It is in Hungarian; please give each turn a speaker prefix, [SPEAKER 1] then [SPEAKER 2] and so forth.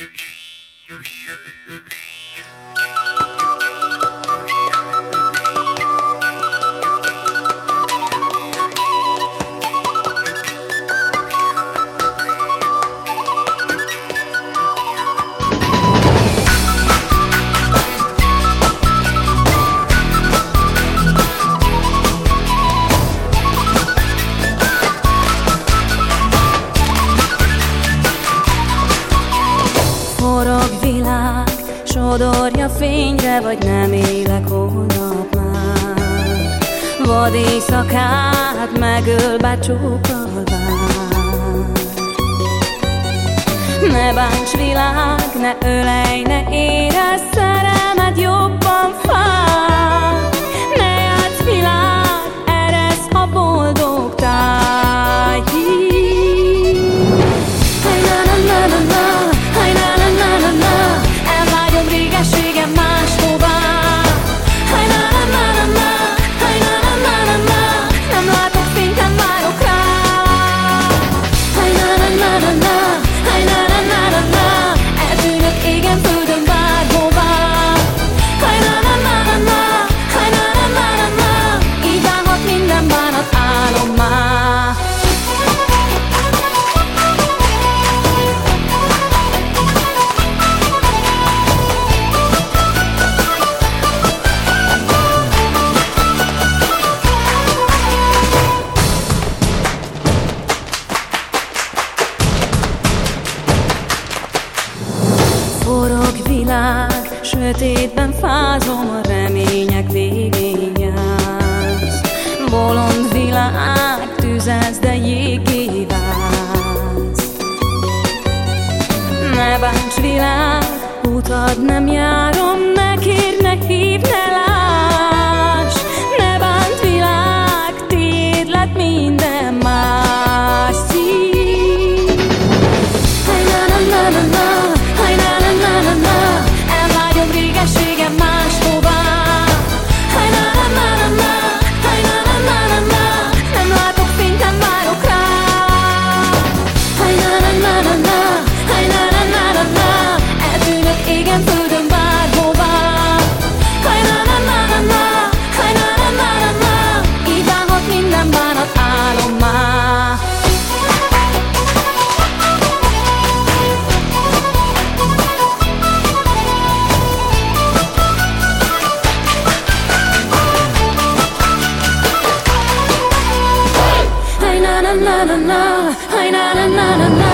[SPEAKER 1] Thank you. Sodorja fényre, vagy nem élek holnap már. Vad éjszakát megöl, becsókol Ne bánts világ, ne ölej, ne érezz szerelmed jobb rád Sötétben fázom a remények végén jársz. Bolond világ, tüzez, de jégé válsz. Ne bánts világ, utad nem jár na na na, ay na na na na na.